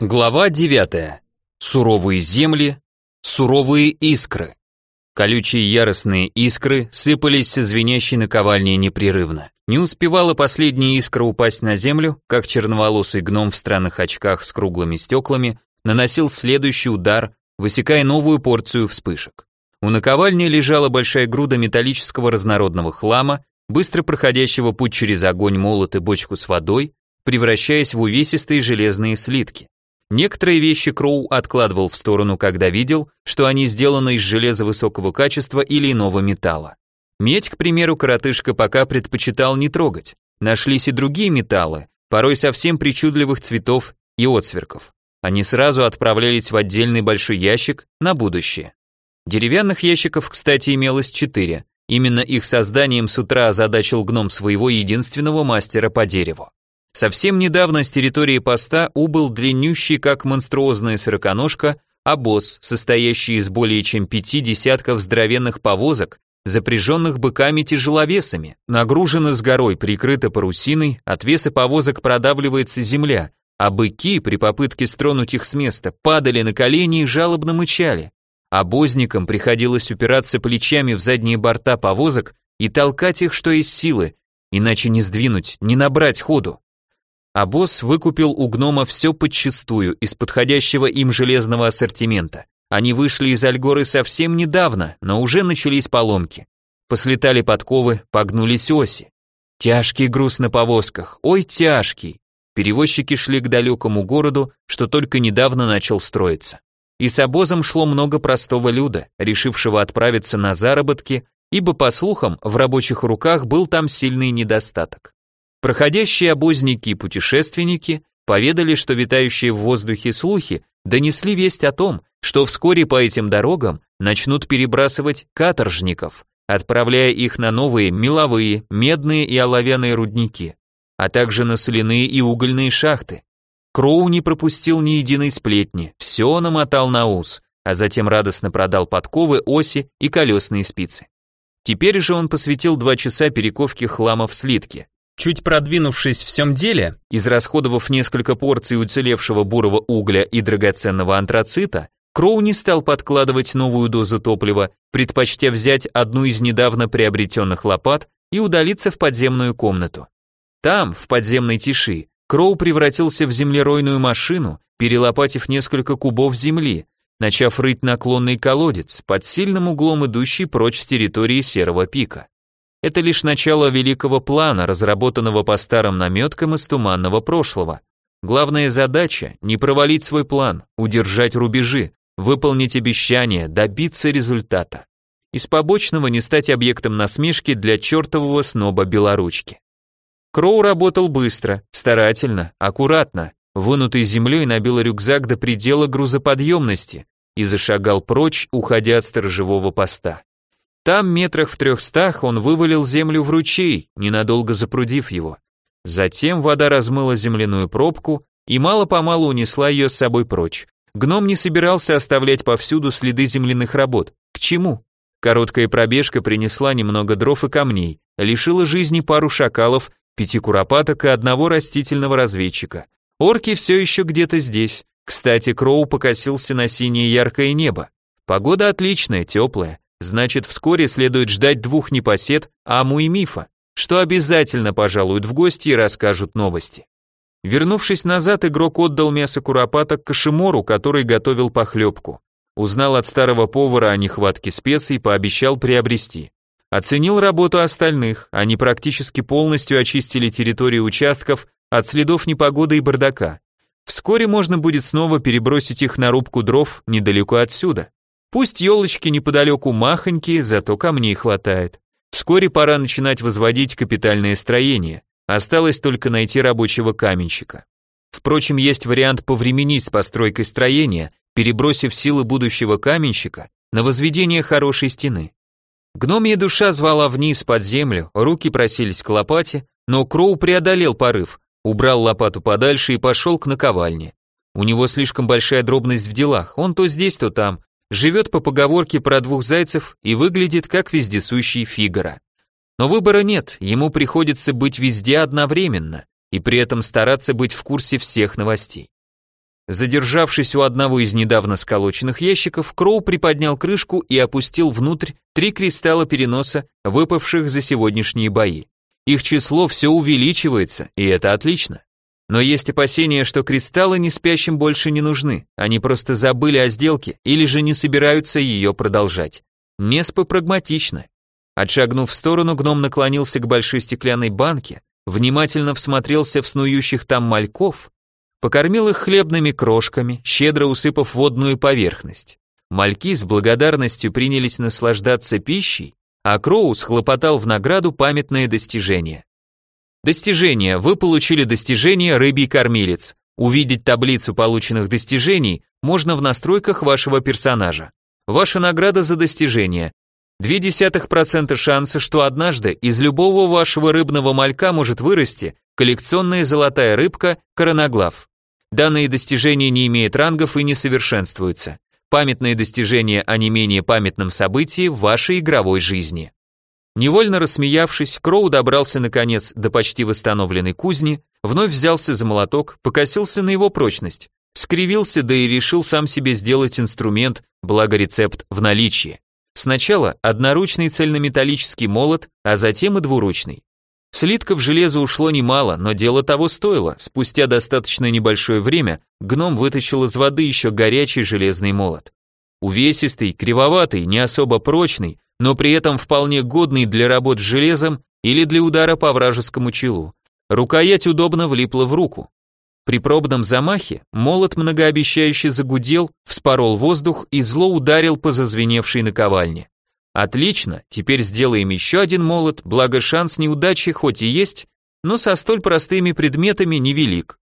Глава 9. Суровые земли, суровые искры. Колючие яростные искры сыпались со звенящей наковальней непрерывно. Не успевала последняя искра упасть на землю, как черноволосый гном в странных очках с круглыми стеклами наносил следующий удар, высекая новую порцию вспышек. У наковальни лежала большая груда металлического разнородного хлама, быстро проходящего путь через огонь молот и бочку с водой, превращаясь в увесистые железные слитки. Некоторые вещи Кроу откладывал в сторону, когда видел, что они сделаны из железа высокого качества или иного металла. Медь, к примеру, коротышка пока предпочитал не трогать. Нашлись и другие металлы, порой совсем причудливых цветов и отсверков. Они сразу отправлялись в отдельный большой ящик на будущее. Деревянных ящиков, кстати, имелось четыре. Именно их созданием с утра озадачил гном своего единственного мастера по дереву. Совсем недавно с территории поста убыл длиннющий, как монструозная сороконожка, обоз, состоящий из более чем пяти десятков здоровенных повозок, запряженных быками-тяжеловесами. Нагружены с горой, прикрыто парусиной, от веса повозок продавливается земля, а быки, при попытке стронуть их с места, падали на колени и жалобно мычали. Обозникам приходилось упираться плечами в задние борта повозок и толкать их, что из силы, иначе не сдвинуть, не набрать ходу а босс выкупил у гнома все подчистую из подходящего им железного ассортимента. Они вышли из Альгоры совсем недавно, но уже начались поломки. Послетали подковы, погнулись оси. Тяжкий груз на повозках, ой, тяжкий. Перевозчики шли к далекому городу, что только недавно начал строиться. И с обозом шло много простого люда, решившего отправиться на заработки, ибо, по слухам, в рабочих руках был там сильный недостаток. Проходящие обозники и путешественники поведали, что витающие в воздухе слухи донесли весть о том, что вскоре по этим дорогам начнут перебрасывать каторжников, отправляя их на новые меловые, медные и оловянные рудники, а также на соляные и угольные шахты. Кроу не пропустил ни единой сплетни, все намотал на ус, а затем радостно продал подковы, оси и колесные спицы. Теперь же он посвятил два часа перековке хлама в слитке. Чуть продвинувшись в всем деле, израсходовав несколько порций уцелевшего бурого угля и драгоценного антрацита, Кроу не стал подкладывать новую дозу топлива, предпочтя взять одну из недавно приобретенных лопат и удалиться в подземную комнату. Там, в подземной тиши, Кроу превратился в землеройную машину, перелопатив несколько кубов земли, начав рыть наклонный колодец, под сильным углом идущий прочь с территории Серого пика. Это лишь начало великого плана, разработанного по старым наметкам из туманного прошлого. Главная задача – не провалить свой план, удержать рубежи, выполнить обещания, добиться результата. Из побочного не стать объектом насмешки для чертового сноба белоручки. Кроу работал быстро, старательно, аккуратно, вынутый землей набил рюкзак до предела грузоподъемности и зашагал прочь, уходя от сторожевого поста. Там, метрах в трехстах, он вывалил землю в ручей, ненадолго запрудив его. Затем вода размыла земляную пробку и мало-помалу унесла ее с собой прочь. Гном не собирался оставлять повсюду следы земляных работ. К чему? Короткая пробежка принесла немного дров и камней, лишила жизни пару шакалов, пяти куропаток и одного растительного разведчика. Орки все еще где-то здесь. Кстати, Кроу покосился на синее яркое небо. Погода отличная, теплая. Значит, вскоре следует ждать двух непосед, Аму и Мифа, что обязательно пожалуют в гости и расскажут новости. Вернувшись назад, игрок отдал мясо куропаток Кашимору, который готовил похлебку. Узнал от старого повара о нехватке специй, пообещал приобрести. Оценил работу остальных, они практически полностью очистили территорию участков от следов непогоды и бардака. Вскоре можно будет снова перебросить их на рубку дров недалеко отсюда. Пусть елочки неподалеку махонькие, зато камней хватает. Вскоре пора начинать возводить капитальное строение. Осталось только найти рабочего каменщика. Впрочем, есть вариант повременить с постройкой строения, перебросив силы будущего каменщика на возведение хорошей стены. Гномья душа звала вниз под землю, руки просились к лопате, но Кроу преодолел порыв, убрал лопату подальше и пошел к наковальне. У него слишком большая дробность в делах, он то здесь, то там, живет по поговорке про двух зайцев и выглядит как вездесущий Фигара. Но выбора нет, ему приходится быть везде одновременно и при этом стараться быть в курсе всех новостей. Задержавшись у одного из недавно сколоченных ящиков, Кроу приподнял крышку и опустил внутрь три кристалла переноса, выпавших за сегодняшние бои. Их число все увеличивается, и это отлично. Но есть опасения, что кристаллы не спящим больше не нужны, они просто забыли о сделке или же не собираются ее продолжать. Неспа прагматично. Отшагнув в сторону, гном наклонился к большой стеклянной банке, внимательно всмотрелся в снующих там мальков покормил их хлебными крошками, щедро усыпав водную поверхность. Мальки с благодарностью принялись наслаждаться пищей, а Кроу схлопотал в награду памятное достижение. Достижение. Вы получили достижение «Рыбий кормилец». Увидеть таблицу полученных достижений можно в настройках вашего персонажа. Ваша награда за достижение. 0,2% шанса, что однажды из любого вашего рыбного малька может вырасти коллекционная золотая рыбка короноглав. Данные достижения не имеют рангов и не совершенствуются. Памятные достижения о не менее памятном событии в вашей игровой жизни. Невольно рассмеявшись, Кроу добрался наконец до почти восстановленной кузни, вновь взялся за молоток, покосился на его прочность, скривился, да и решил сам себе сделать инструмент, благо рецепт в наличии. Сначала одноручный цельнометаллический молот, а затем и двуручный. Слитков железа ушло немало, но дело того стоило. Спустя достаточно небольшое время гном вытащил из воды еще горячий железный молот. Увесистый, кривоватый, не особо прочный, но при этом вполне годный для работ с железом или для удара по вражескому челу. Рукоять удобно влипла в руку. При пробном замахе молот многообещающе загудел, вспорол воздух и зло ударил по зазвеневшей наковальне. Отлично, теперь сделаем еще один молот, благо шанс неудачи хоть и есть, но со столь простыми предметами невелик.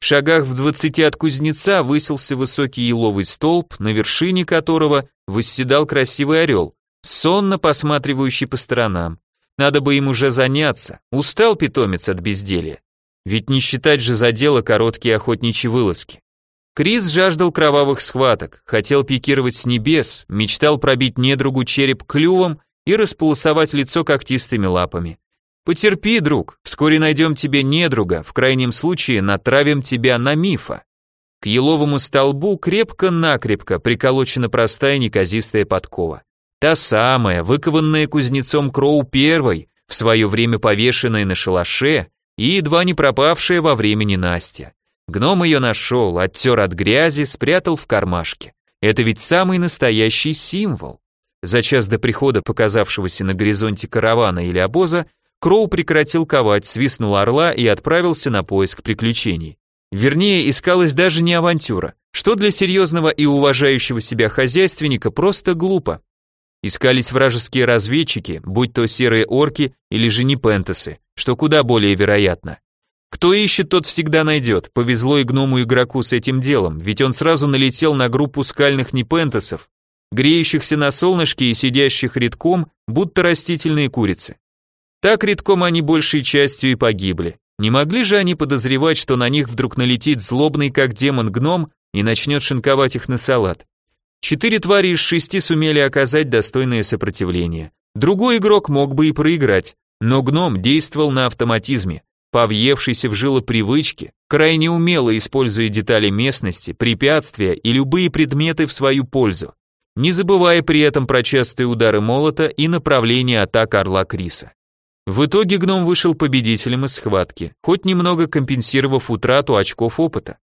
В шагах в двадцати от кузнеца высился высокий еловый столб, на вершине которого восседал красивый орел, сонно посматривающий по сторонам. Надо бы им уже заняться, устал питомец от безделья. Ведь не считать же за дело короткие охотничьи вылазки. Крис жаждал кровавых схваток, хотел пикировать с небес, мечтал пробить недругу череп клювом и располосовать лицо когтистыми лапами. Потерпи, друг, вскоре найдем тебе недруга, в крайнем случае натравим тебя на мифа. К еловому столбу крепко-накрепко приколочена простая неказистая подкова. Та самая, выкованная кузнецом Кроу первой, в свое время повешенная на шалаше и едва не пропавшая во времени Настя. Гном ее нашел, оттер от грязи, спрятал в кармашке. Это ведь самый настоящий символ. За час до прихода показавшегося на горизонте каравана или обоза, Кроу прекратил ковать, свистнул орла и отправился на поиск приключений. Вернее, искалась даже не авантюра, что для серьезного и уважающего себя хозяйственника просто глупо. Искались вражеские разведчики, будь то серые орки или же непентесы, что куда более вероятно. Кто ищет, тот всегда найдет. Повезло и гному-игроку с этим делом, ведь он сразу налетел на группу скальных непентасов, греющихся на солнышке и сидящих редком, будто растительные курицы. Так редком они большей частью и погибли. Не могли же они подозревать, что на них вдруг налетит злобный как демон гном и начнет шинковать их на салат. Четыре твари из шести сумели оказать достойное сопротивление. Другой игрок мог бы и проиграть, но гном действовал на автоматизме повъевшийся в жило привычки, крайне умело используя детали местности, препятствия и любые предметы в свою пользу, не забывая при этом про частые удары молота и направление атак орла Криса. В итоге гном вышел победителем из схватки, хоть немного компенсировав утрату очков опыта.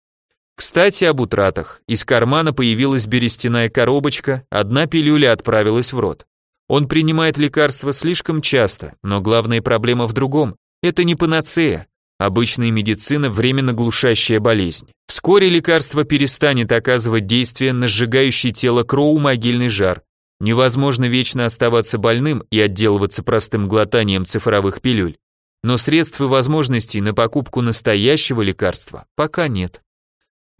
Кстати, об утратах. Из кармана появилась берестяная коробочка, одна пилюля отправилась в рот. Он принимает лекарства слишком часто, но главная проблема в другом. Это не панацея. Обычная медицина – временно глушащая болезнь. Вскоре лекарство перестанет оказывать действие на сжигающий тело Кроу могильный жар. Невозможно вечно оставаться больным и отделываться простым глотанием цифровых пилюль. Но средств и возможностей на покупку настоящего лекарства пока нет.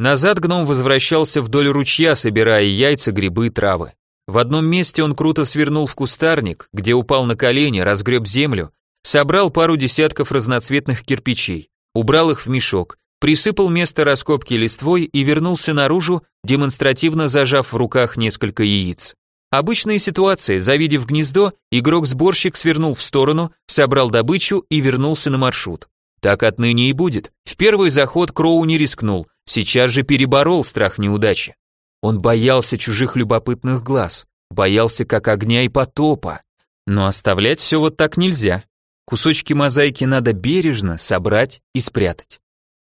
Назад гном возвращался вдоль ручья, собирая яйца, грибы, травы. В одном месте он круто свернул в кустарник, где упал на колени, разгреб землю Собрал пару десятков разноцветных кирпичей, убрал их в мешок, присыпал место раскопки листвой и вернулся наружу, демонстративно зажав в руках несколько яиц. Обычная ситуация, завидев гнездо, игрок-сборщик свернул в сторону, собрал добычу и вернулся на маршрут. Так отныне и будет. В первый заход Кроу не рискнул, сейчас же переборол страх неудачи. Он боялся чужих любопытных глаз, боялся как огня и потопа. Но оставлять все вот так нельзя. Кусочки мозаики надо бережно собрать и спрятать.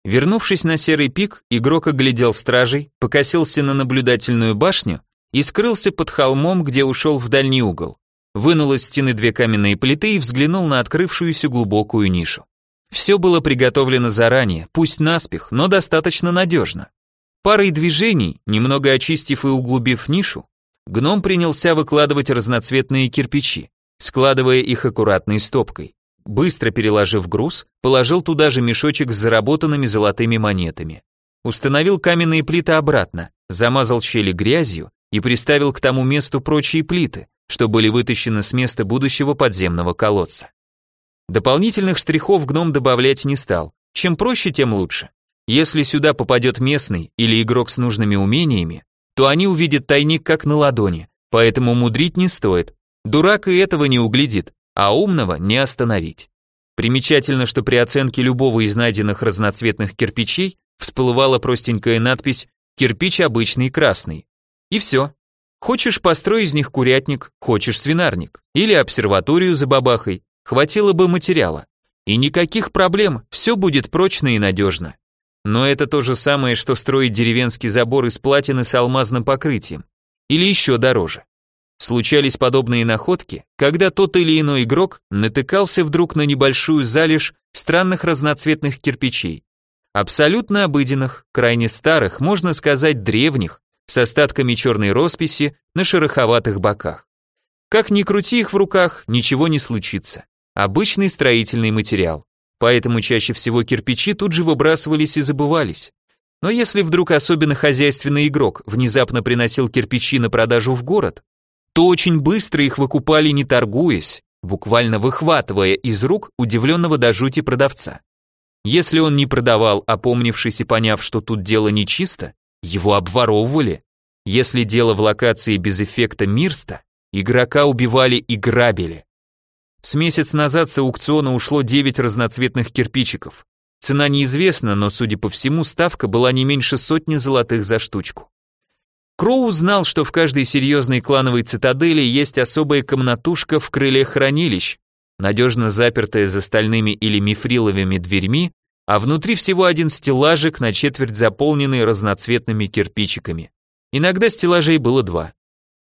Вернувшись на серый пик, игрок оглядел стражей, покосился на наблюдательную башню и скрылся под холмом, где ушел в дальний угол. Вынул из стены две каменные плиты и взглянул на открывшуюся глубокую нишу. Все было приготовлено заранее, пусть наспех, но достаточно надежно. Парой движений, немного очистив и углубив нишу, гном принялся выкладывать разноцветные кирпичи, складывая их аккуратной стопкой. Быстро переложив груз, положил туда же мешочек с заработанными золотыми монетами. Установил каменные плиты обратно, замазал щели грязью и приставил к тому месту прочие плиты, что были вытащены с места будущего подземного колодца. Дополнительных штрихов гном добавлять не стал. Чем проще, тем лучше. Если сюда попадет местный или игрок с нужными умениями, то они увидят тайник как на ладони, поэтому мудрить не стоит. Дурак и этого не углядит, а умного не остановить. Примечательно, что при оценке любого из найденных разноцветных кирпичей всплывала простенькая надпись «Кирпич обычный красный». И все. Хочешь построй из них курятник, хочешь свинарник, или обсерваторию за бабахой, хватило бы материала. И никаких проблем, все будет прочно и надежно. Но это то же самое, что строить деревенский забор из платины с алмазным покрытием. Или еще дороже. Случались подобные находки, когда тот или иной игрок натыкался вдруг на небольшую залежь странных разноцветных кирпичей. Абсолютно обыденных, крайне старых, можно сказать древних, с остатками черной росписи на шероховатых боках. Как ни крути их в руках, ничего не случится. Обычный строительный материал поэтому чаще всего кирпичи тут же выбрасывались и забывались. Но если вдруг особенно хозяйственный игрок внезапно приносил кирпичи на продажу в город, то очень быстро их выкупали не торгуясь, буквально выхватывая из рук удивленного до жути продавца. Если он не продавал, опомнившись и поняв, что тут дело нечисто, его обворовывали. Если дело в локации без эффекта мирста, игрока убивали и грабили. С месяц назад с аукциона ушло 9 разноцветных кирпичиков. Цена неизвестна, но, судя по всему, ставка была не меньше сотни золотых за штучку. Кроу знал, что в каждой серьезной клановой цитадели есть особая комнатушка в крыле хранилищ, надежно запертая за стальными или мифриловыми дверьми, а внутри всего один стеллажик на четверть заполненный разноцветными кирпичиками. Иногда стеллажей было два.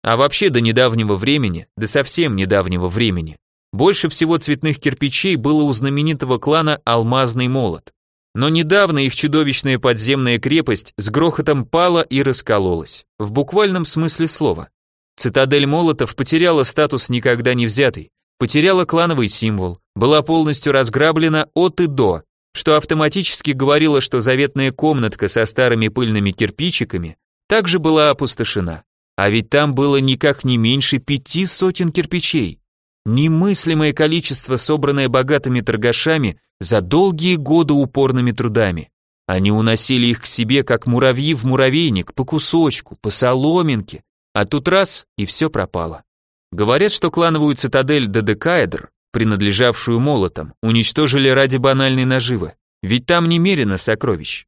А вообще до недавнего времени, до совсем недавнего времени, больше всего цветных кирпичей было у знаменитого клана Алмазный молот. Но недавно их чудовищная подземная крепость с грохотом пала и раскололась, в буквальном смысле слова. Цитадель молотов потеряла статус никогда не взятый, потеряла клановый символ, была полностью разграблена от и до, что автоматически говорило, что заветная комнатка со старыми пыльными кирпичиками также была опустошена. А ведь там было никак не меньше пяти сотен кирпичей. Немыслимое количество, собранное богатыми торгашами за долгие годы упорными трудами. Они уносили их к себе, как муравьи в муравейник, по кусочку, по соломинке, а тут раз, и все пропало. Говорят, что клановую цитадель Дедекаэдр, принадлежавшую молотам, уничтожили ради банальной наживы, ведь там немерено сокровищ.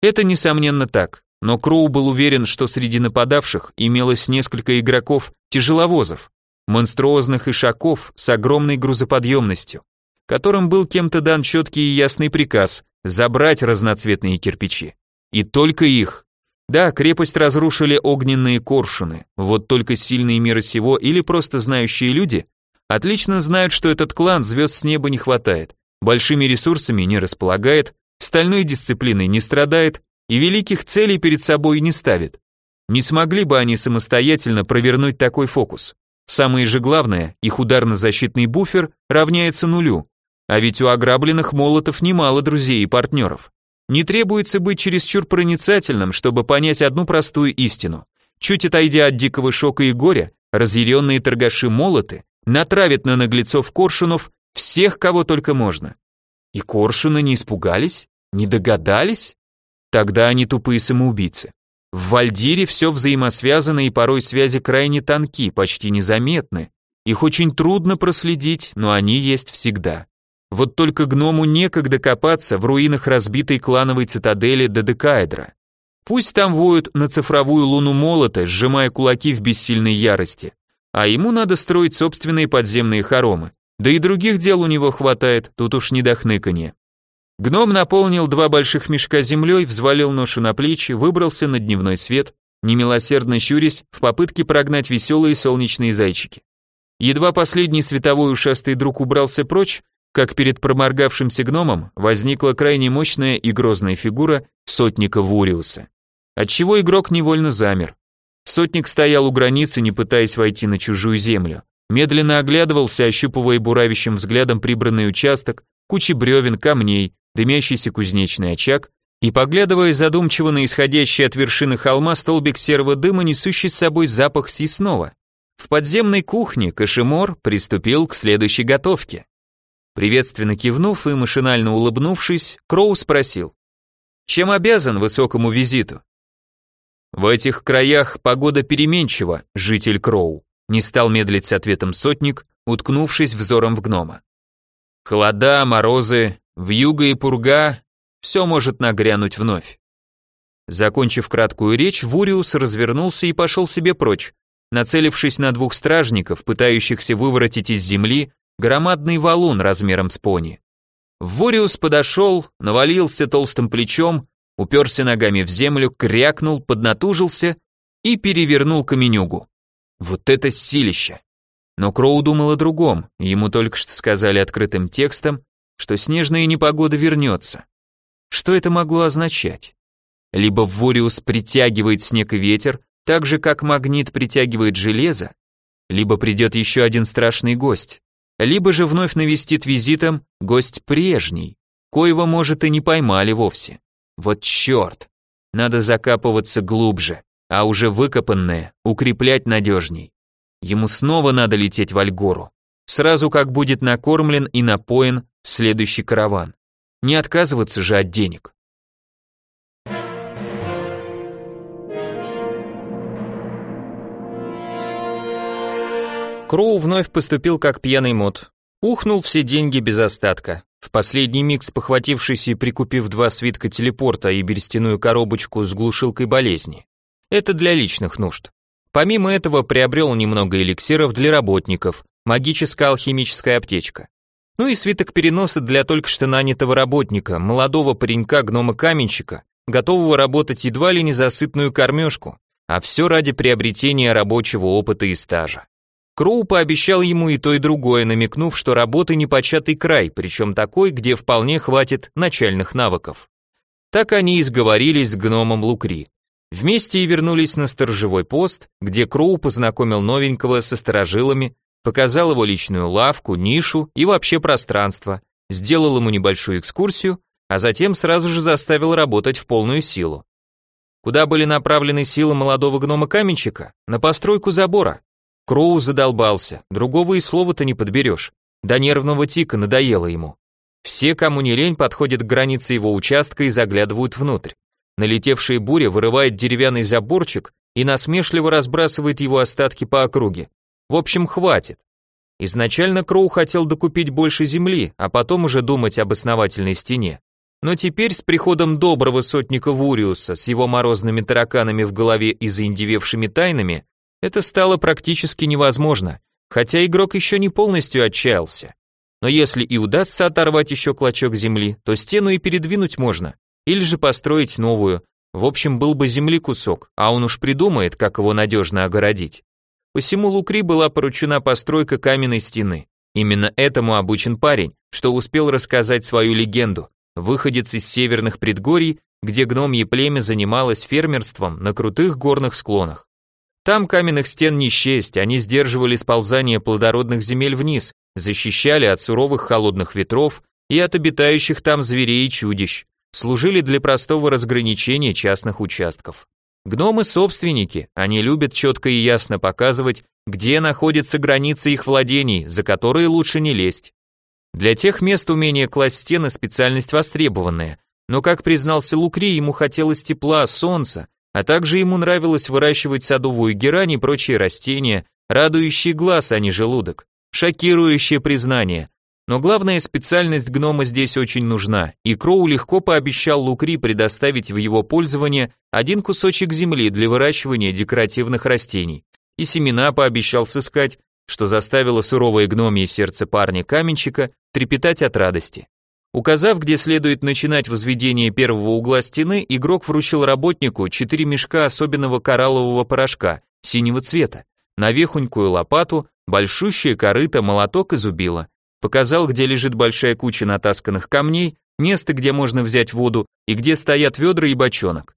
Это несомненно так, но Кроу был уверен, что среди нападавших имелось несколько игроков-тяжеловозов, монструозных ишаков с огромной грузоподъемностью, которым был кем-то дан четкий и ясный приказ забрать разноцветные кирпичи. И только их. Да, крепость разрушили огненные коршуны, вот только сильные мира сего или просто знающие люди отлично знают, что этот клан звезд с неба не хватает, большими ресурсами не располагает, стальной дисциплиной не страдает и великих целей перед собой не ставит. Не смогли бы они самостоятельно провернуть такой фокус. Самое же главное, их ударно-защитный буфер равняется нулю, а ведь у ограбленных молотов немало друзей и партнеров. Не требуется быть чересчур проницательным, чтобы понять одну простую истину. Чуть отойдя от дикого шока и горя, разъяренные торгаши молоты натравят на наглецов коршунов всех, кого только можно. И коршуны не испугались? Не догадались? Тогда они тупые самоубийцы. В Вальдире все взаимосвязано и порой связи крайне тонки, почти незаметны. Их очень трудно проследить, но они есть всегда. Вот только гному некогда копаться в руинах разбитой клановой цитадели Дедекаэдра. Пусть там воют на цифровую луну молота, сжимая кулаки в бессильной ярости. А ему надо строить собственные подземные хоромы. Да и других дел у него хватает, тут уж не до хныканья. Гном наполнил два больших мешка землей, взвалил ношу на плечи, выбрался на дневной свет, немилосердно щурясь в попытке прогнать веселые солнечные зайчики. Едва последний световой ушастый друг убрался прочь, как перед проморгавшимся гномом возникла крайне мощная и грозная фигура сотника Вуриуса. Отчего игрок невольно замер. Сотник стоял у границы, не пытаясь войти на чужую землю. Медленно оглядывался, ощупывая буравящим взглядом прибранный участок, кучи бревен, камней, дымящийся кузнечный очаг и поглядывая задумчиво на исходящий от вершины холма столбик серого дыма, несущий с собой запах съестного. В подземной кухне Кашемор приступил к следующей готовке. Приветственно кивнув и машинально улыбнувшись, Кроу спросил, «Чем обязан высокому визиту?» «В этих краях погода переменчива, житель Кроу», не стал медлить с ответом сотник, уткнувшись взором в гнома. «Холода, морозы, вьюга и пурга, все может нагрянуть вновь». Закончив краткую речь, Вуриус развернулся и пошел себе прочь, нацелившись на двух стражников, пытающихся выворотить из земли громадный валун размером с пони. Вуриус подошел, навалился толстым плечом, уперся ногами в землю, крякнул, поднатужился и перевернул каменюгу. Вот это силище! Но Кроу думал о другом, ему только что сказали открытым текстом, что снежная непогода вернется. Что это могло означать? Либо Вориус притягивает снег и ветер, так же как магнит притягивает железо, либо придет еще один страшный гость, либо же вновь навестит визитом гость прежний, коего, может, и не поймали вовсе. Вот черт! Надо закапываться глубже, а уже выкопанное укреплять надежней. Ему снова надо лететь в Альгору, сразу как будет накормлен и напоен следующий караван. Не отказываться же от денег. Кроу вновь поступил как пьяный мод. Ухнул все деньги без остатка. В последний миг спохватившись и прикупив два свитка телепорта и берестяную коробочку с глушилкой болезни. Это для личных нужд. Помимо этого приобрел немного эликсиров для работников, магическая алхимическая аптечка. Ну и свиток переноса для только что нанятого работника, молодого паренька-гнома-каменщика, готового работать едва ли не за сытную кормежку, а все ради приобретения рабочего опыта и стажа. Кроу пообещал ему и то, и другое, намекнув, что работы непочатый край, причем такой, где вполне хватит начальных навыков. Так они и сговорились с гномом Лукри. Вместе и вернулись на сторожевой пост, где Кроу познакомил новенького со сторожилами, показал его личную лавку, нишу и вообще пространство, сделал ему небольшую экскурсию, а затем сразу же заставил работать в полную силу. Куда были направлены силы молодого гнома-каменщика? На постройку забора. Кроу задолбался, другого и слова-то не подберешь. До нервного тика надоело ему. Все, кому не лень, подходят к границе его участка и заглядывают внутрь. Налетевшая буря вырывает деревянный заборчик и насмешливо разбрасывает его остатки по округе. В общем, хватит. Изначально Кроу хотел докупить больше земли, а потом уже думать об основательной стене. Но теперь с приходом доброго сотника Вуриуса с его морозными тараканами в голове и заиндевевшими тайнами, это стало практически невозможно, хотя игрок еще не полностью отчаялся. Но если и удастся оторвать еще клочок земли, то стену и передвинуть можно или же построить новую. В общем, был бы земли кусок, а он уж придумает, как его надежно огородить. Посему Лукри была поручена постройка каменной стены. Именно этому обучен парень, что успел рассказать свою легенду, выходец из северных предгорий, где гномье племя занималось фермерством на крутых горных склонах. Там каменных стен не счесть, они сдерживали сползание плодородных земель вниз, защищали от суровых холодных ветров и от обитающих там зверей и чудищ служили для простого разграничения частных участков. Гномы собственники, они любят четко и ясно показывать, где находится граница их владений, за которые лучше не лезть. Для тех мест умение класть стены специальность востребованная, но, как признался Лукри, ему хотелось тепла, солнца, а также ему нравилось выращивать садовую герань и прочие растения, радующие глаз, а не желудок. Шокирующее признание. Но главная специальность гнома здесь очень нужна, и Кроу легко пообещал Лукри предоставить в его пользование один кусочек земли для выращивания декоративных растений, и семена пообещал сыскать, что заставило суровое гномье сердце парня-каменщика трепетать от радости. Указав, где следует начинать возведение первого угла стены, игрок вручил работнику четыре мешка особенного кораллового порошка синего цвета, навехонькую лопату, большущее корыто, молоток и зубило. Показал, где лежит большая куча натасканных камней, место, где можно взять воду и где стоят ведра и бочонок.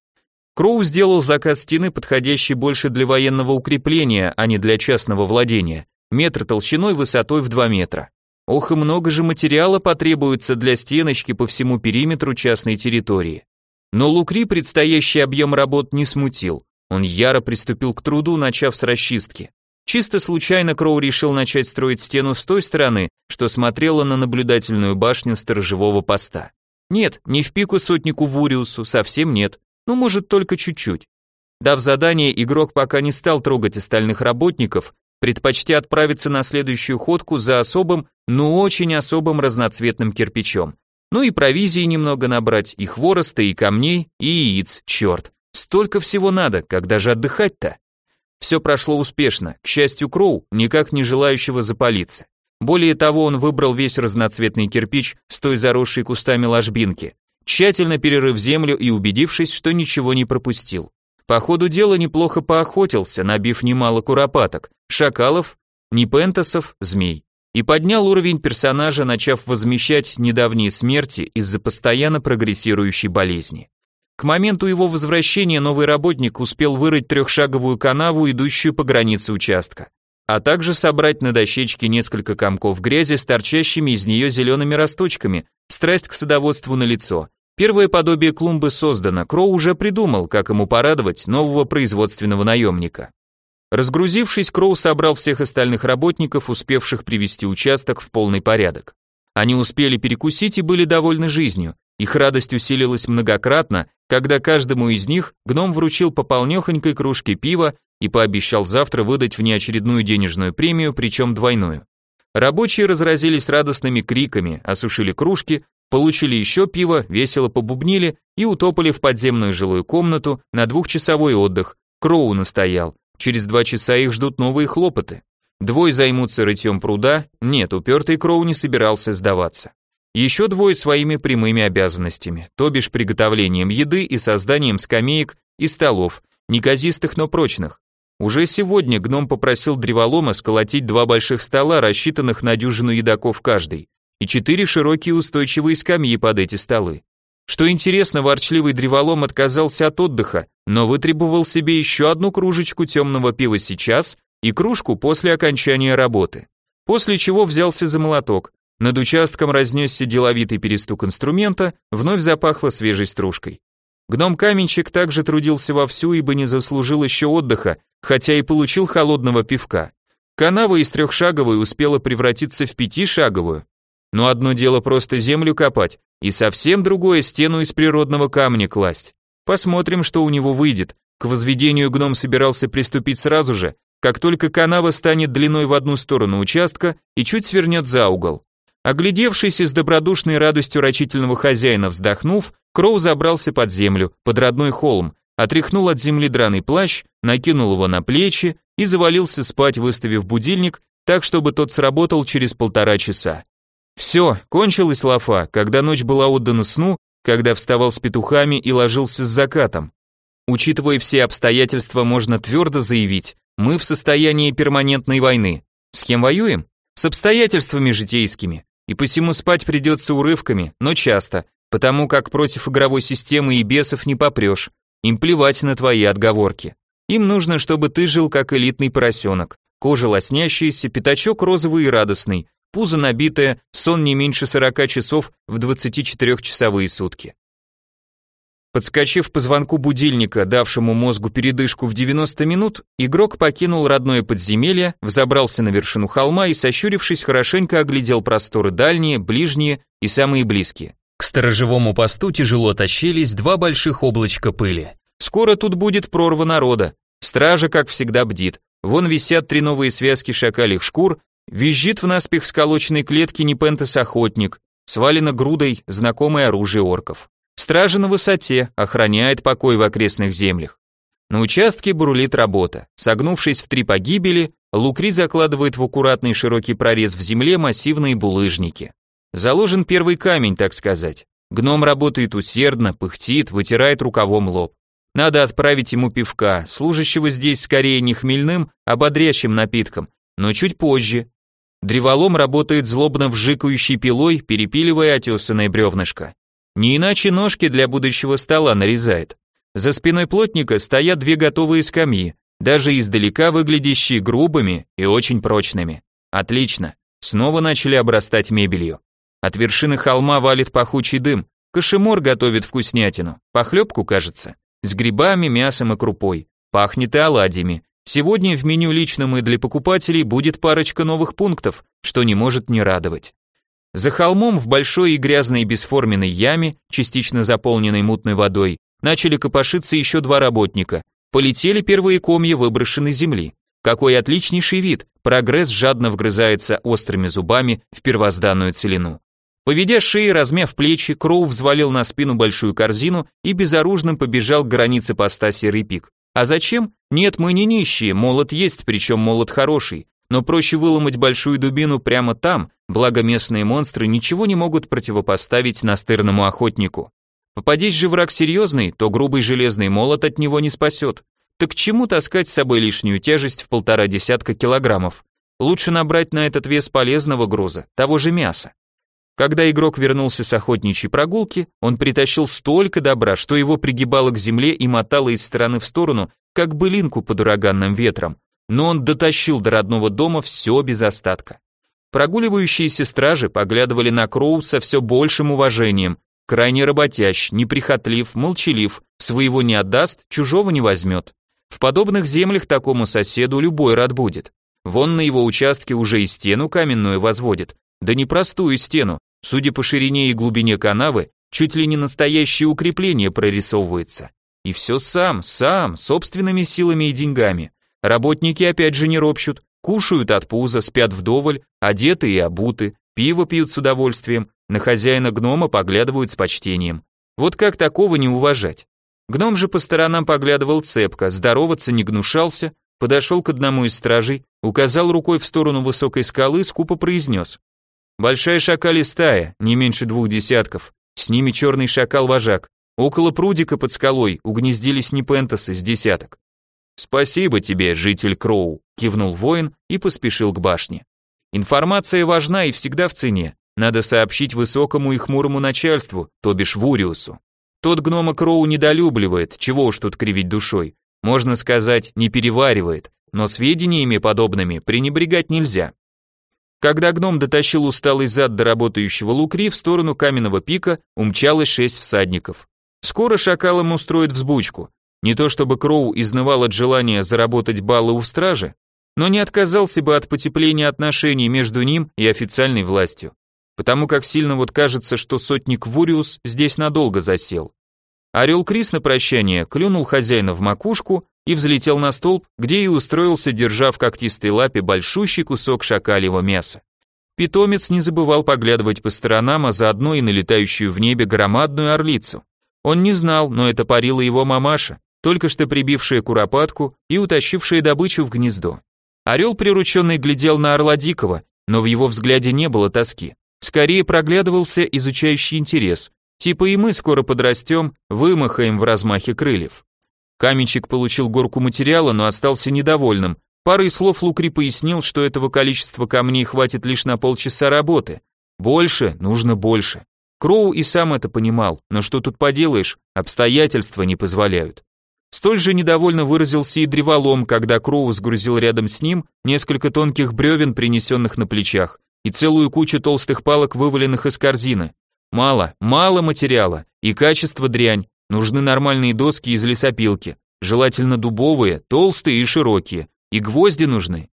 Кроу сделал заказ стены, подходящий больше для военного укрепления, а не для частного владения, метр толщиной, высотой в 2 метра. Ох и много же материала потребуется для стеночки по всему периметру частной территории. Но Лукри предстоящий объем работ не смутил. Он яро приступил к труду, начав с расчистки. Чисто случайно Кроу решил начать строить стену с той стороны, что смотрела на наблюдательную башню сторожевого поста. Нет, не в пику сотнику Вуриусу, совсем нет. Ну, может, только чуть-чуть. Дав задание, игрок пока не стал трогать остальных работников, предпочтя отправиться на следующую ходку за особым, но очень особым разноцветным кирпичом. Ну и провизии немного набрать, и хвороста, и камней, и яиц, черт. Столько всего надо, когда же отдыхать-то? Все прошло успешно, к счастью Кроу, никак не желающего запалиться. Более того, он выбрал весь разноцветный кирпич с той заросшей кустами ложбинки, тщательно перерыв землю и убедившись, что ничего не пропустил. По ходу дела неплохо поохотился, набив немало куропаток, шакалов, непентасов, змей. И поднял уровень персонажа, начав возмещать недавние смерти из-за постоянно прогрессирующей болезни. К моменту его возвращения новый работник успел вырыть трехшаговую канаву, идущую по границе участка, а также собрать на дощечке несколько комков грязи с торчащими из нее зелеными росточками, страсть к садоводству на лицо. Первое подобие клумбы создано, Кроу уже придумал, как ему порадовать нового производственного наемника. Разгрузившись, Кроу собрал всех остальных работников, успевших привести участок в полный порядок. Они успели перекусить и были довольны жизнью, их радость усилилась многократно, когда каждому из них гном вручил по полнёхонькой кружке пива и пообещал завтра выдать внеочередную денежную премию, причем двойную. Рабочие разразились радостными криками, осушили кружки, получили еще пиво, весело побубнили и утопали в подземную жилую комнату на двухчасовой отдых. Кроу настоял. Через два часа их ждут новые хлопоты. Двое займутся рытьем пруда, нет, упертый Кроу не собирался сдаваться. Еще двое своими прямыми обязанностями, то бишь приготовлением еды и созданием скамеек и столов, неказистых, но прочных. Уже сегодня гном попросил древолома сколотить два больших стола, рассчитанных на дюжину едоков каждый, и четыре широкие устойчивые скамьи под эти столы. Что интересно, ворчливый древолом отказался от отдыха, но вытребовал себе еще одну кружечку темного пива сейчас и кружку после окончания работы. После чего взялся за молоток, над участком разнесся деловитый перестук инструмента, вновь запахло свежей стружкой. Гном-каменщик также трудился вовсю, ибо не заслужил еще отдыха, хотя и получил холодного пивка. Канава из трехшаговой успела превратиться в пятишаговую. Но одно дело просто землю копать, и совсем другое стену из природного камня класть. Посмотрим, что у него выйдет. К возведению гном собирался приступить сразу же, как только канава станет длиной в одну сторону участка и чуть свернет за угол. Оглядевшись и с добродушной радостью рачительного хозяина вздохнув, Кроу забрался под землю, под родной холм, отряхнул от земли драный плащ, накинул его на плечи и завалился спать, выставив будильник, так, чтобы тот сработал через полтора часа. Все, кончилась лафа, когда ночь была отдана сну, когда вставал с петухами и ложился с закатом. Учитывая все обстоятельства, можно твердо заявить, мы в состоянии перманентной войны. С кем воюем? С обстоятельствами житейскими и посему спать придется урывками, но часто, потому как против игровой системы и бесов не попрешь, им плевать на твои отговорки. Им нужно, чтобы ты жил как элитный поросенок, кожа лоснящаяся, пятачок розовый и радостный, пузо набитое, сон не меньше 40 часов в 24-часовые сутки. Подскочив по звонку будильника, давшему мозгу передышку в 90 минут, игрок покинул родное подземелье, взобрался на вершину холма и, сощурившись, хорошенько оглядел просторы дальние, ближние и самые близкие. К сторожевому посту тяжело тащились два больших облачка пыли. Скоро тут будет прорва народа. Стража, как всегда, бдит. Вон висят три новые связки шакалих шкур Визжит в наспех сколоченной клетке Непентес-охотник, свалено грудой знакомое оружие орков. Стража на высоте, охраняет покой в окрестных землях. На участке бурлит работа. Согнувшись в три погибели, Лукри закладывает в аккуратный широкий прорез в земле массивные булыжники. Заложен первый камень, так сказать. Гном работает усердно, пыхтит, вытирает рукавом лоб. Надо отправить ему пивка, служащего здесь скорее не хмельным, а бодрящим напитком, но чуть позже. Древолом работает злобно вжикающей пилой, перепиливая отесанное бревнышко. Не иначе ножки для будущего стола нарезает. За спиной плотника стоят две готовые скамьи, даже издалека выглядящие грубыми и очень прочными. Отлично. Снова начали обрастать мебелью. От вершины холма валит пахучий дым. Кашемор готовит вкуснятину. Похлебку, кажется. С грибами, мясом и крупой. Пахнет и оладьями. Сегодня в меню личном и для покупателей будет парочка новых пунктов, что не может не радовать. За холмом в большой и грязной бесформенной яме, частично заполненной мутной водой, начали копошиться еще два работника. Полетели первые комья выброшенной земли. Какой отличнейший вид, прогресс жадно вгрызается острыми зубами в первозданную целину. Поведя шеи, размяв плечи, Кроу взвалил на спину большую корзину и безоружным побежал к границе поста серый пик. А зачем? Нет, мы не нищие, молот есть, причем молот хороший, но проще выломать большую дубину прямо там, благо местные монстры ничего не могут противопоставить настырному охотнику. Попадись же враг серьезный, то грубый железный молот от него не спасет. Так чему таскать с собой лишнюю тяжесть в полтора десятка килограммов? Лучше набрать на этот вес полезного груза, того же мяса. Когда игрок вернулся с охотничьей прогулки, он притащил столько добра, что его пригибало к земле и мотало из стороны в сторону, как былинку под ураганным ветром, но он дотащил до родного дома все без остатка. Прогуливающиеся стражи поглядывали на Кроу со все большим уважением, крайне работящ, неприхотлив, молчалив, своего не отдаст, чужого не возьмет. В подобных землях такому соседу любой рад будет. Вон на его участке уже и стену каменную возводит, да не простую стену, судя по ширине и глубине канавы, чуть ли не настоящее укрепление прорисовывается. И все сам, сам, собственными силами и деньгами. Работники опять же не ропщут, кушают от пуза, спят вдоволь, одеты и обуты, пиво пьют с удовольствием, на хозяина гнома поглядывают с почтением. Вот как такого не уважать? Гном же по сторонам поглядывал цепко, здороваться не гнушался, подошел к одному из стражей, указал рукой в сторону высокой скалы, скупо произнес. Большая шакалистая, не меньше двух десятков, с ними черный шакал-вожак. Около прудика под скалой угнездились непентасы с десяток. «Спасибо тебе, житель Кроу», — кивнул воин и поспешил к башне. «Информация важна и всегда в цене. Надо сообщить высокому и хмурому начальству, то бишь Вуриусу. Тот гнома Кроу недолюбливает, чего уж тут кривить душой. Можно сказать, не переваривает, но сведениями подобными пренебрегать нельзя. Когда гном дотащил усталый зад до работающего лукри, в сторону каменного пика умчалось шесть всадников. Скоро шакалам устроит взбучку. Не то чтобы Кроу изнывал от желания заработать баллы у стражи, но не отказался бы от потепления отношений между ним и официальной властью. Потому как сильно вот кажется, что сотник Вуриус здесь надолго засел. Орел Крис на прощание клюнул хозяина в макушку и взлетел на столб, где и устроился, держа в когтистой лапе большущий кусок шакалевого мяса. Питомец не забывал поглядывать по сторонам, а заодно и на летающую в небе громадную орлицу. Он не знал, но это парила его мамаша, только что прибившая куропатку и утащившая добычу в гнездо. Орел прирученный глядел на орла дикого, но в его взгляде не было тоски. Скорее проглядывался изучающий интерес, типа и мы скоро подрастем, вымахаем в размахе крыльев. Каменщик получил горку материала, но остался недовольным. Парой слов Лукри пояснил, что этого количества камней хватит лишь на полчаса работы. Больше нужно больше. Кроу и сам это понимал, но что тут поделаешь, обстоятельства не позволяют. Столь же недовольно выразился и древолом, когда Кроу сгрузил рядом с ним несколько тонких бревен, принесенных на плечах, и целую кучу толстых палок, вываленных из корзины. Мало, мало материала, и качество дрянь, Нужны нормальные доски из лесопилки, желательно дубовые, толстые и широкие. И гвозди нужны.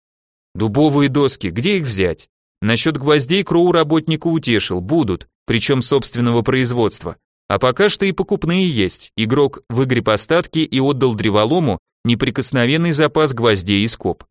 Дубовые доски, где их взять? Насчет гвоздей Кроу работника утешил, будут, причем собственного производства. А пока что и покупные есть. Игрок выгреб остатки и отдал древолому неприкосновенный запас гвоздей и скоб.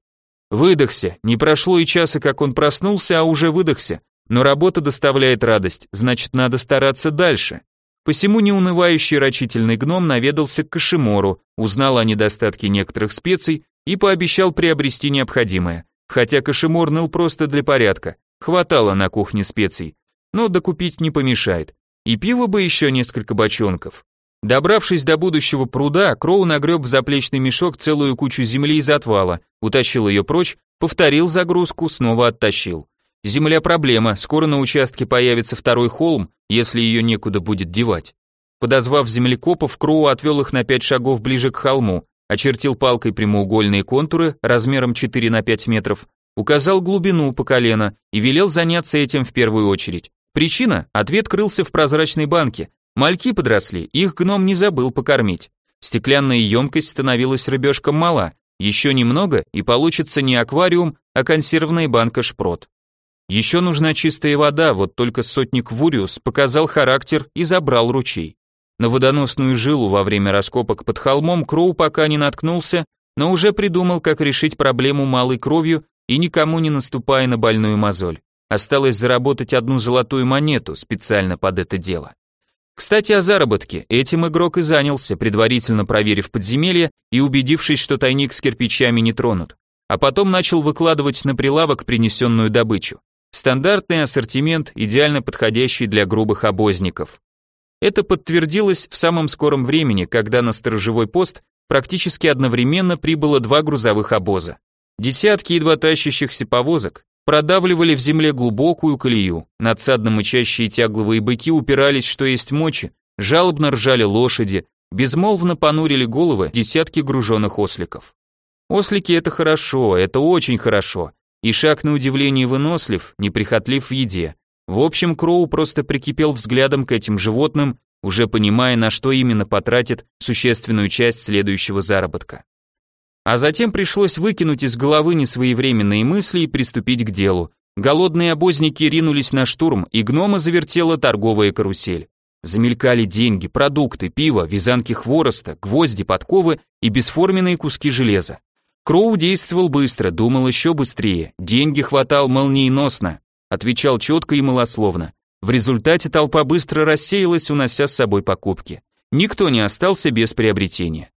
Выдохся, не прошло и часа, как он проснулся, а уже выдохся. Но работа доставляет радость, значит, надо стараться дальше. Посему неунывающий рачительный гном наведался к Кашемору, узнал о недостатке некоторых специй и пообещал приобрести необходимое. Хотя Кашемор ныл просто для порядка, хватало на кухне специй, но докупить не помешает. И пиво бы еще несколько бочонков. Добравшись до будущего пруда, Кроу нагреб в заплечный мешок целую кучу земли из отвала, утащил ее прочь, повторил загрузку, снова оттащил. Земля проблема, скоро на участке появится второй холм, если ее некуда будет девать. Подозвав землекопов, Кроу отвел их на пять шагов ближе к холму, очертил палкой прямоугольные контуры размером 4 на 5 метров, указал глубину по колено и велел заняться этим в первую очередь. Причина? Ответ крылся в прозрачной банке. Мальки подросли, их гном не забыл покормить. Стеклянная емкость становилась рыбешкам мала, еще немного и получится не аквариум, а консервная банка шпрот. Еще нужна чистая вода, вот только сотник Вуриус показал характер и забрал ручей. На водоносную жилу во время раскопок под холмом Кроу пока не наткнулся, но уже придумал, как решить проблему малой кровью и никому не наступая на больную мозоль. Осталось заработать одну золотую монету специально под это дело. Кстати, о заработке. Этим игрок и занялся, предварительно проверив подземелье и убедившись, что тайник с кирпичами не тронут. А потом начал выкладывать на прилавок принесенную добычу. Стандартный ассортимент, идеально подходящий для грубых обозников. Это подтвердилось в самом скором времени, когда на сторожевой пост практически одновременно прибыло два грузовых обоза. Десятки едва тащащихся повозок продавливали в земле глубокую колею, надсадно мычащие тягловые быки упирались, что есть мочи, жалобно ржали лошади, безмолвно понурили головы десятки груженных осликов. Ослики это хорошо, это очень хорошо, и шаг на удивление вынослив, неприхотлив в еде. В общем, Кроу просто прикипел взглядом к этим животным, уже понимая, на что именно потратит существенную часть следующего заработка. А затем пришлось выкинуть из головы несвоевременные мысли и приступить к делу. Голодные обозники ринулись на штурм, и гнома завертела торговая карусель. Замелькали деньги, продукты, пиво, вязанки хвороста, гвозди, подковы и бесформенные куски железа. Кроу действовал быстро, думал еще быстрее, деньги хватал молниеносно, отвечал четко и малословно. В результате толпа быстро рассеялась, унося с собой покупки. Никто не остался без приобретения.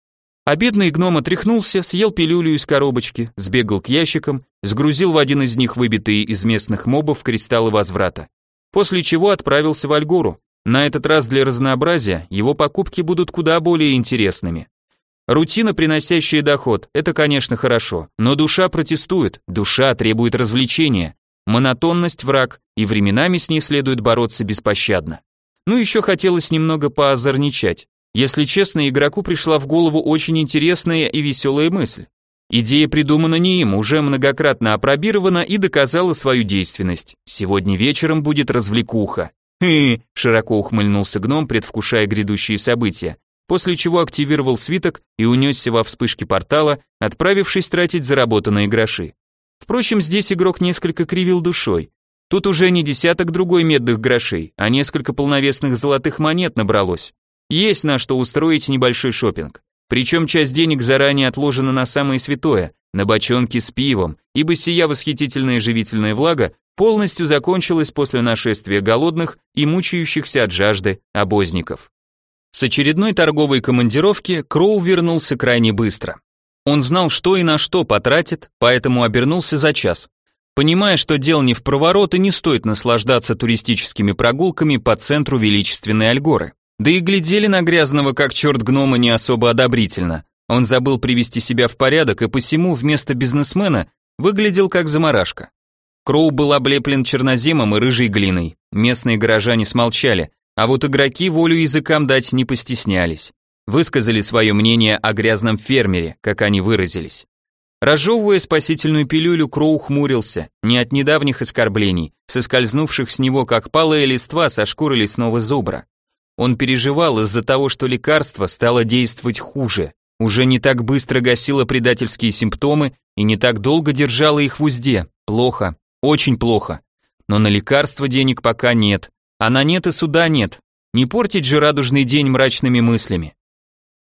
А бедный гном отряхнулся, съел пилюлю из коробочки, сбегал к ящикам, сгрузил в один из них выбитые из местных мобов кристаллы возврата. После чего отправился в Альгору. На этот раз для разнообразия его покупки будут куда более интересными. Рутина, приносящая доход, это, конечно, хорошо, но душа протестует, душа требует развлечения. Монотонность враг, и временами с ней следует бороться беспощадно. Ну еще хотелось немного поозорничать. Если честно, игроку пришла в голову очень интересная и веселая мысль. Идея придумана не им, уже многократно опробирована и доказала свою действенность. Сегодня вечером будет развлекуха. Хы, широко ухмыльнулся гном, предвкушая грядущие события после чего активировал свиток и унесся во вспышке портала, отправившись тратить заработанные гроши. Впрочем, здесь игрок несколько кривил душой. Тут уже не десяток другой медных грошей, а несколько полновесных золотых монет набралось. Есть на что устроить небольшой шопинг. Причем часть денег заранее отложена на самое святое, на бочонки с пивом, ибо сия восхитительная живительная влага полностью закончилась после нашествия голодных и мучающихся от жажды обозников. С очередной торговой командировки Кроу вернулся крайне быстро. Он знал, что и на что потратит, поэтому обернулся за час. Понимая, что дел не в проворот и не стоит наслаждаться туристическими прогулками по центру величественной Альгоры. Да и глядели на грязного как черт гнома не особо одобрительно. Он забыл привести себя в порядок и посему вместо бизнесмена выглядел как заморашка. Кроу был облеплен черноземом и рыжей глиной. Местные горожане смолчали, а вот игроки волю языкам дать не постеснялись. Высказали свое мнение о грязном фермере, как они выразились. Разжевывая спасительную пилюлю, Кроу хмурился, не от недавних оскорблений, соскользнувших с него как палая листва со шкуры лесного зубра. Он переживал из-за того, что лекарство стало действовать хуже, уже не так быстро гасило предательские симптомы и не так долго держало их в узде. Плохо, очень плохо. Но на лекарство денег пока нет, а на нет и суда нет. Не портить же радужный день мрачными мыслями.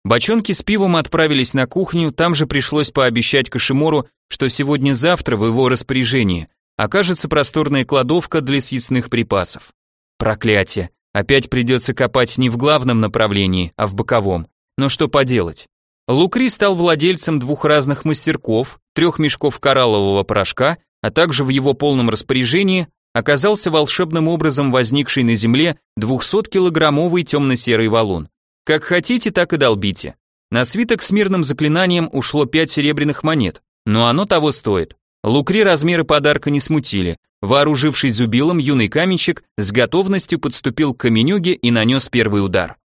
Бочонки с пивом отправились на кухню, там же пришлось пообещать Кашемору, что сегодня-завтра в его распоряжении окажется просторная кладовка для съестных припасов. Проклятие, опять придется копать не в главном направлении, а в боковом. Но что поделать? Лукри стал владельцем двух разных мастерков, трех мешков кораллового порошка, а также в его полном распоряжении оказался волшебным образом возникший на земле 200-килограммовый темно-серый валун. Как хотите, так и долбите. На свиток с мирным заклинанием ушло 5 серебряных монет, но оно того стоит. Лукри размеры подарка не смутили. Вооружившись зубилом, юный каменщик с готовностью подступил к каменюге и нанес первый удар.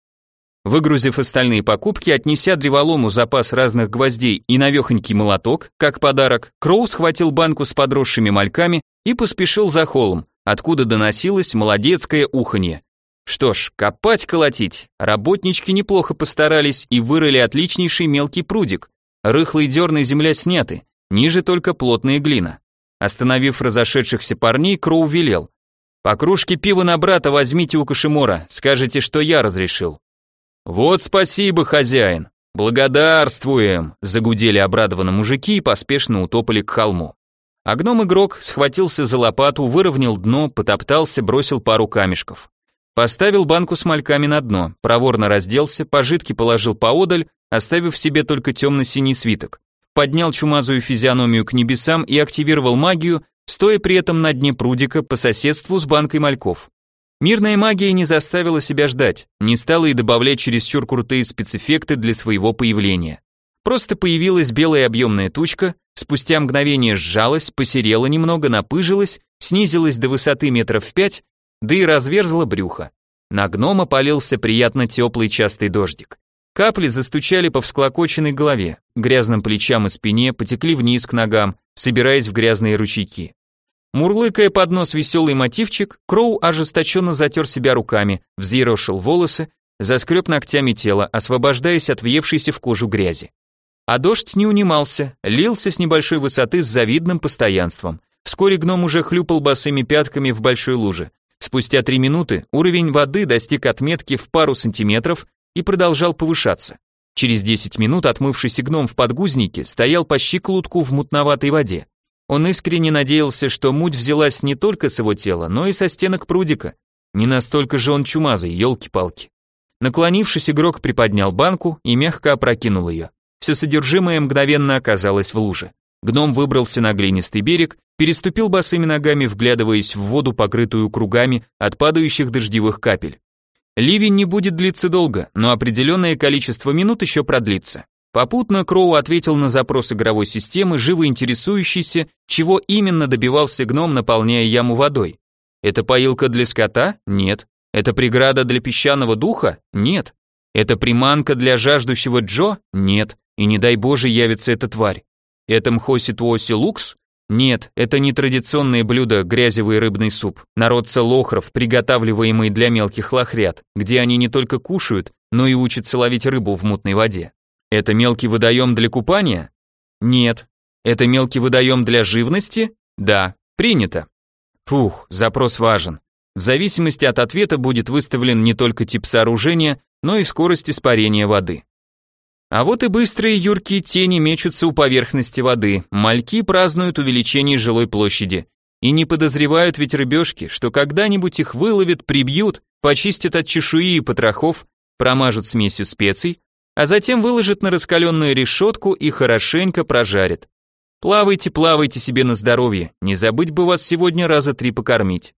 Выгрузив остальные покупки, отнеся древолому запас разных гвоздей и навехонький молоток, как подарок, Кроу схватил банку с подросшими мальками и поспешил за холм, откуда доносилось молодецкое уханье. Что ж, копать, колотить. Работнички неплохо постарались и вырыли отличнейший мелкий прудик. Рыхлые дерны земля сняты, ниже только плотная глина. Остановив разошедшихся парней, Кроу велел. «По кружке пива на брата возьмите у Кашемора, скажете, что я разрешил». «Вот спасибо, хозяин! Благодарствуем!» Загудели обрадованно мужики и поспешно утопали к холму. А гном-игрок схватился за лопату, выровнял дно, потоптался, бросил пару камешков. Поставил банку с мальками на дно, проворно разделся, пожитки положил поодаль, оставив себе только темно-синий свиток поднял чумазую физиономию к небесам и активировал магию, стоя при этом на дне прудика по соседству с банкой мальков. Мирная магия не заставила себя ждать, не стала и добавлять чересчур крутые спецэффекты для своего появления. Просто появилась белая объемная тучка, спустя мгновение сжалась, посерела немного, напыжилась, снизилась до высоты метров в пять, да и разверзла брюхо. На гнома полился приятно теплый частый дождик. Капли застучали по всклокоченной голове, грязным плечам и спине, потекли вниз к ногам, собираясь в грязные ручейки. Мурлыкая под нос веселый мотивчик, Кроу ожесточенно затер себя руками, взъерошил волосы, заскреб ногтями тело, освобождаясь от въевшейся в кожу грязи. А дождь не унимался, лился с небольшой высоты с завидным постоянством. Вскоре гном уже хлюпал босыми пятками в большой луже. Спустя три минуты уровень воды достиг отметки в пару сантиметров и продолжал повышаться. Через 10 минут отмывшийся гном в подгузнике стоял по щиколотку в мутноватой воде. Он искренне надеялся, что муть взялась не только с его тела, но и со стенок прудика. Не настолько же он чумазый, елки-палки. Наклонившись, игрок приподнял банку и мягко опрокинул ее. Все содержимое мгновенно оказалось в луже. Гном выбрался на глинистый берег, переступил босыми ногами, вглядываясь в воду, покрытую кругами от падающих дождевых капель. Ливень не будет длиться долго, но определенное количество минут еще продлится. Попутно Кроу ответил на запрос игровой системы, живо интересующийся, чего именно добивался гном, наполняя яму водой. Это поилка для скота? Нет. Это преграда для песчаного духа? Нет. Это приманка для жаждущего Джо? Нет. И не дай боже явится эта тварь. Это мхоситуоси лукс? Нет, это не традиционное блюдо грязевый рыбный суп, народца лохров, приготавливаемый для мелких лохрят, где они не только кушают, но и учатся ловить рыбу в мутной воде. Это мелкий водоем для купания? Нет. Это мелкий водоем для живности? Да. Принято. Фух, запрос важен. В зависимости от ответа будет выставлен не только тип сооружения, но и скорость испарения воды. А вот и быстрые юркие тени мечутся у поверхности воды, мальки празднуют увеличение жилой площади. И не подозревают ведь рыбешки, что когда-нибудь их выловят, прибьют, почистят от чешуи и потрохов, промажут смесью специй, а затем выложат на раскаленную решетку и хорошенько прожарят. Плавайте, плавайте себе на здоровье, не забыть бы вас сегодня раза три покормить.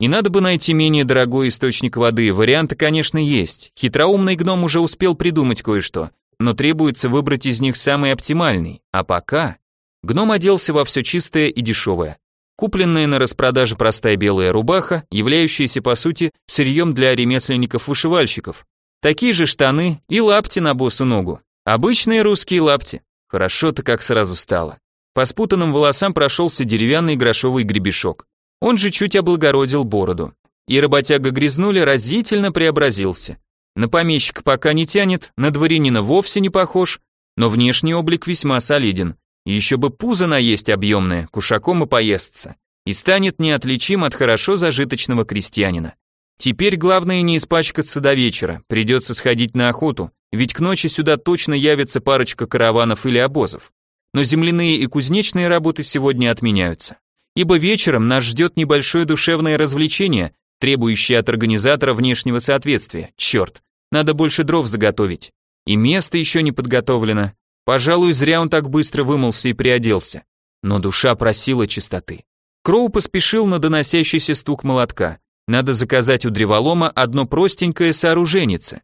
И надо бы найти менее дорогой источник воды, варианты, конечно, есть. Хитроумный гном уже успел придумать кое-что но требуется выбрать из них самый оптимальный, а пока... Гном оделся во все чистое и дешевое. Купленная на распродаже простая белая рубаха, являющаяся по сути сырьем для ремесленников-вышивальщиков. Такие же штаны и лапти на босу ногу. Обычные русские лапти. Хорошо-то как сразу стало. По спутанным волосам прошелся деревянный грошовый гребешок. Он же чуть облагородил бороду. И работяга грязнули разительно преобразился. На помещика пока не тянет, на дворянина вовсе не похож, но внешний облик весьма солиден. Еще бы пузо наесть объемное, кушаком и поестся. И станет неотличим от хорошо зажиточного крестьянина. Теперь главное не испачкаться до вечера, придется сходить на охоту, ведь к ночи сюда точно явится парочка караванов или обозов. Но земляные и кузнечные работы сегодня отменяются. Ибо вечером нас ждет небольшое душевное развлечение, требующее от организатора внешнего соответствия. Черт, надо больше дров заготовить. И место еще не подготовлено. Пожалуй, зря он так быстро вымылся и приоделся. Но душа просила чистоты. Кроу поспешил на доносящийся стук молотка. Надо заказать у древолома одно простенькое сооруженице.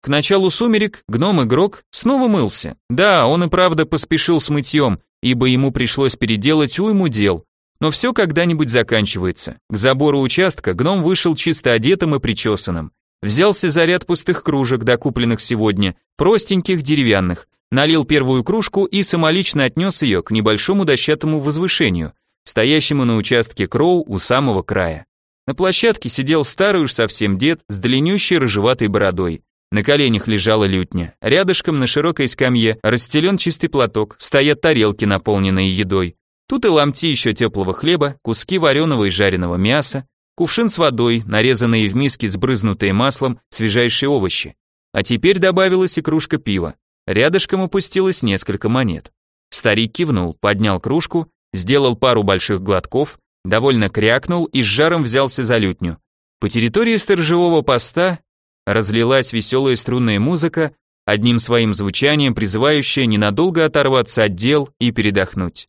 К началу сумерек гном-игрок снова мылся. Да, он и правда поспешил с мытьем, ибо ему пришлось переделать уйму дел. Но все когда-нибудь заканчивается. К забору участка гном вышел чисто одетым и причесанным. Взялся за ряд пустых кружек, докупленных сегодня, простеньких, деревянных, налил первую кружку и самолично отнес ее к небольшому дощатому возвышению, стоящему на участке Кроу у самого края. На площадке сидел старый уж совсем дед с длиннющей рыжеватой бородой. На коленях лежала лютня, рядышком на широкой скамье расстелен чистый платок, стоят тарелки, наполненные едой. Тут и ломти еще теплого хлеба, куски вареного и жареного мяса, кувшин с водой, нарезанные в миске сбрызнутые маслом свежайшие овощи. А теперь добавилась и кружка пива. Рядышком опустилось несколько монет. Старик кивнул, поднял кружку, сделал пару больших глотков, довольно крякнул и с жаром взялся за лютню. По территории сторожевого поста разлилась веселая струнная музыка, одним своим звучанием призывающая ненадолго оторваться от дел и передохнуть.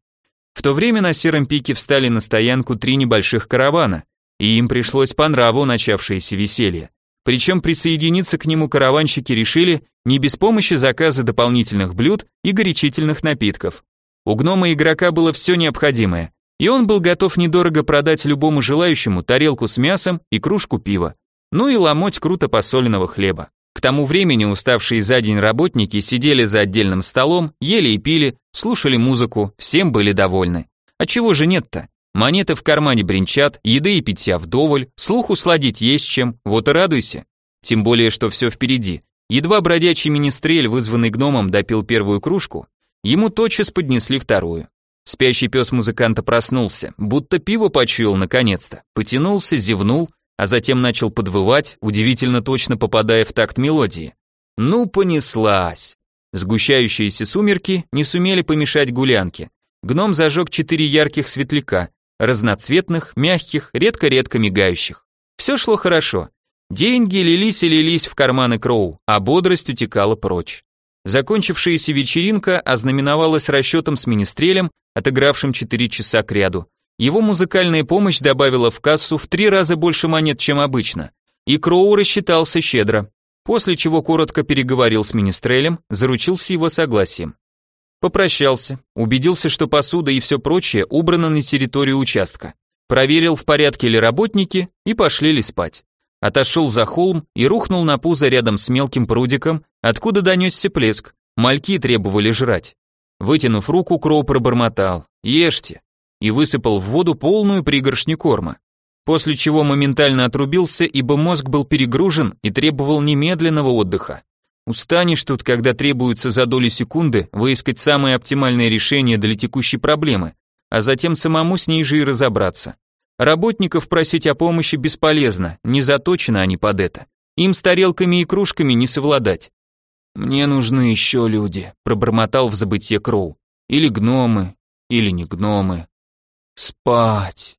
В то время на Сером пике встали на стоянку три небольших каравана, и им пришлось по нраву начавшееся веселье. Причем присоединиться к нему караванщики решили не без помощи заказа дополнительных блюд и горячительных напитков. У гнома игрока было все необходимое, и он был готов недорого продать любому желающему тарелку с мясом и кружку пива, ну и ломоть круто посоленного хлеба. К тому времени уставшие за день работники сидели за отдельным столом, ели и пили, слушали музыку, всем были довольны. А чего же нет-то? Монеты в кармане бренчат, еды и питья вдоволь, слуху сладить есть чем, вот и радуйся. Тем более, что все впереди. Едва бродячий министрель, вызванный гномом, допил первую кружку, ему тотчас поднесли вторую. Спящий пес музыканта проснулся, будто пиво почуял наконец-то, потянулся, зевнул, а затем начал подвывать, удивительно точно попадая в такт мелодии. Ну, понеслась. Сгущающиеся сумерки не сумели помешать гулянке. Гном зажег четыре ярких светляка, разноцветных, мягких, редко-редко мигающих. Все шло хорошо. Деньги лились и лились в карманы Кроу, а бодрость утекала прочь. Закончившаяся вечеринка ознаменовалась расчетом с министрелем, отыгравшим 4 часа кряду. Его музыкальная помощь добавила в кассу в три раза больше монет, чем обычно. И Кроу рассчитался щедро, после чего коротко переговорил с министрелем, заручился его согласием. Попрощался, убедился, что посуда и все прочее убрано на территорию участка. Проверил, в порядке ли работники, и пошли ли спать. Отошел за холм и рухнул на пузо рядом с мелким прудиком, откуда донесся плеск. Мальки требовали жрать. Вытянув руку, Кроу пробормотал «Ешьте» и высыпал в воду полную пригоршню корма. После чего моментально отрубился, ибо мозг был перегружен и требовал немедленного отдыха. Устанешь тут, когда требуется за доли секунды выискать самое оптимальное решение для текущей проблемы, а затем самому с ней же и разобраться. Работников просить о помощи бесполезно, не заточены они под это. Им с тарелками и кружками не совладать. «Мне нужны еще люди», — пробормотал в забытье Кроу. «Или гномы, или не гномы». «Спать».